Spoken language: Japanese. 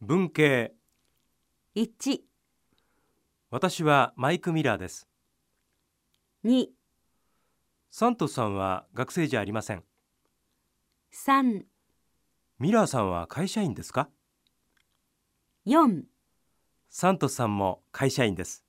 文系。1、私はマイク・ミラーです。2、サントスさんは学生じゃありません。3、ミラーさんは会社員ですか？4サントスさんも会社員です。